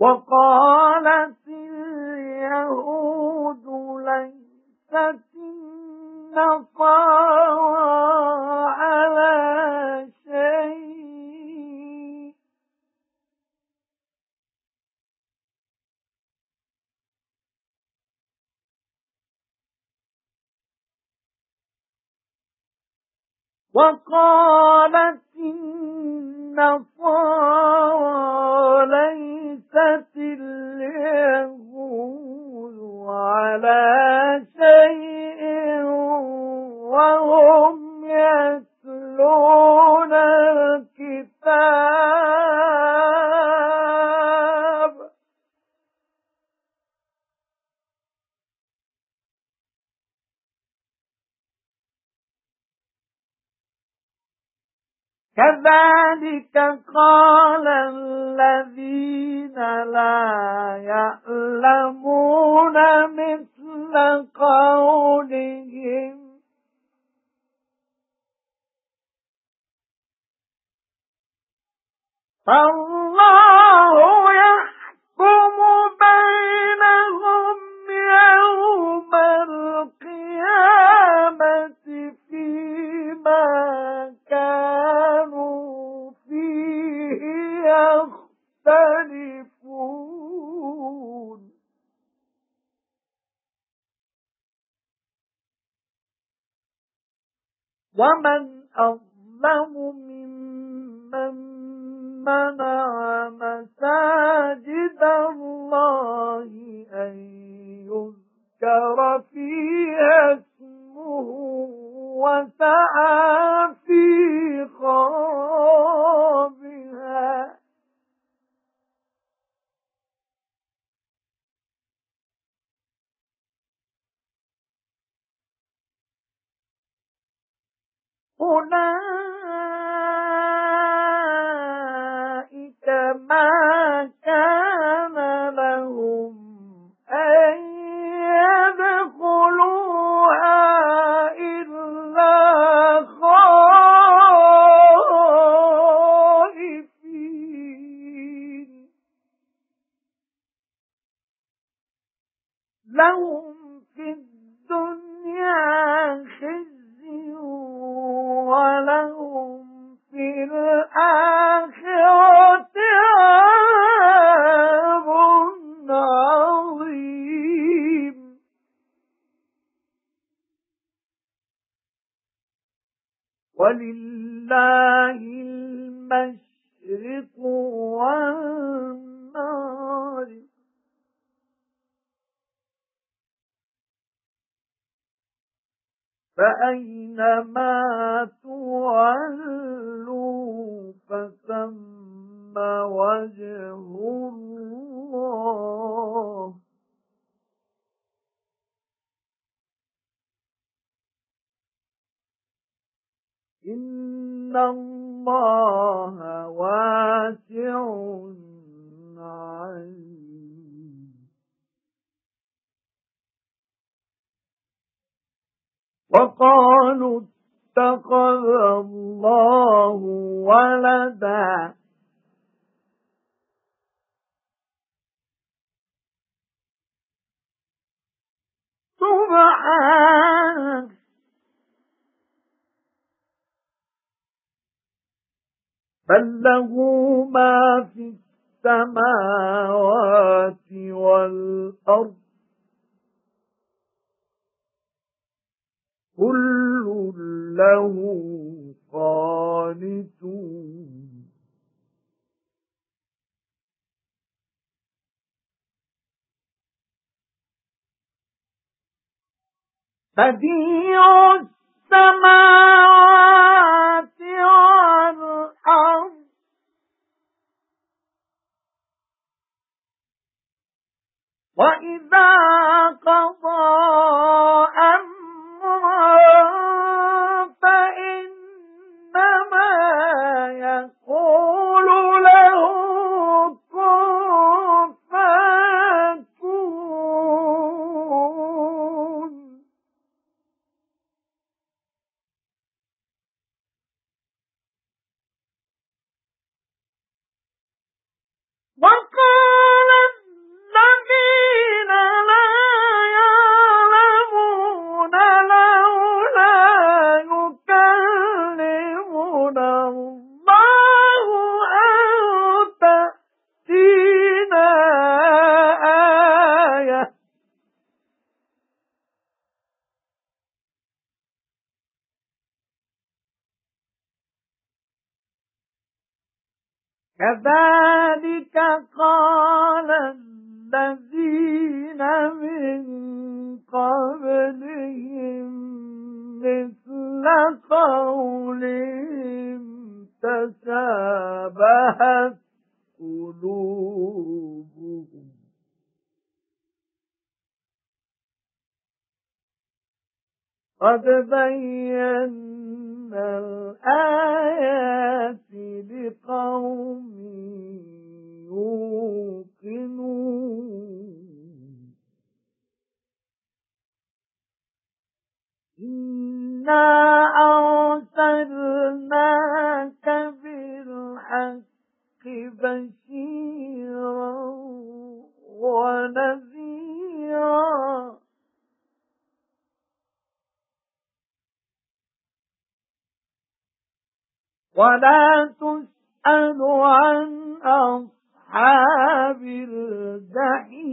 وَقَالَتِ الْيَهُودُ لَيْسَتِ النَّصَارَى عَلَى شَيْءٍ. وَقَالَتِ النَّصَارَى الْيَهُودُ عَلَى شَيْءٍ وَهُمْ يَتْلُونَ الْكِتَابَ. كَذَلِكَ قَالَ الَّذِينَ لَا يَعْلَمُونَ مِثْلَ قَوْلِهِمْ. فَاللَّهُ يَخْتَلِفُونَ. وَمَنْ أَظْلَمُ مِمَّنْ مَنَعَ مَسَاجِدَ اللَّهِ أَن يُذْكَرَ فِيهَا اسْمُهُ وَسَعَى أُولَئِكَ وَلِلَّهِ الْمَشْرِقُ وَالْمَغْرِبُ. فَأَيْنَمَا تُوَلُّوا فَثَمَّ وَجْهُ اللَّهِ. إِنَّ اللَّهَ وَاسِعٌ عَلِيمٌ وَقَالُوا اتَّخَذَ اللَّهُ وَلَدًا سُبْحَانَهُ بَل لَّهُ مَا فِي السَّمَاوَاتِ وَالْأَرْضِ كُلٌّ لَّهُ قَانِتُونَ بديع السماوات وإذا قضى كَذَلِكَ قَالَ الَّذِينَ مِن قَبْلِهِمْ مِثْلَ قَوْلِهِمْ تَشَابَهَتْ قُلُوبُهُمْ. قَدْ بَيَّنَّا الْآيَاتِ لِقَوْمٍ يُوقِنُونَ إِنَّا أَرْسَلْنَاكَ بِالْحَقِّ بَشِيرًا وَلَا تُسْأَلُ عَنْ أَصْحَابِ الْجَحِيمِ.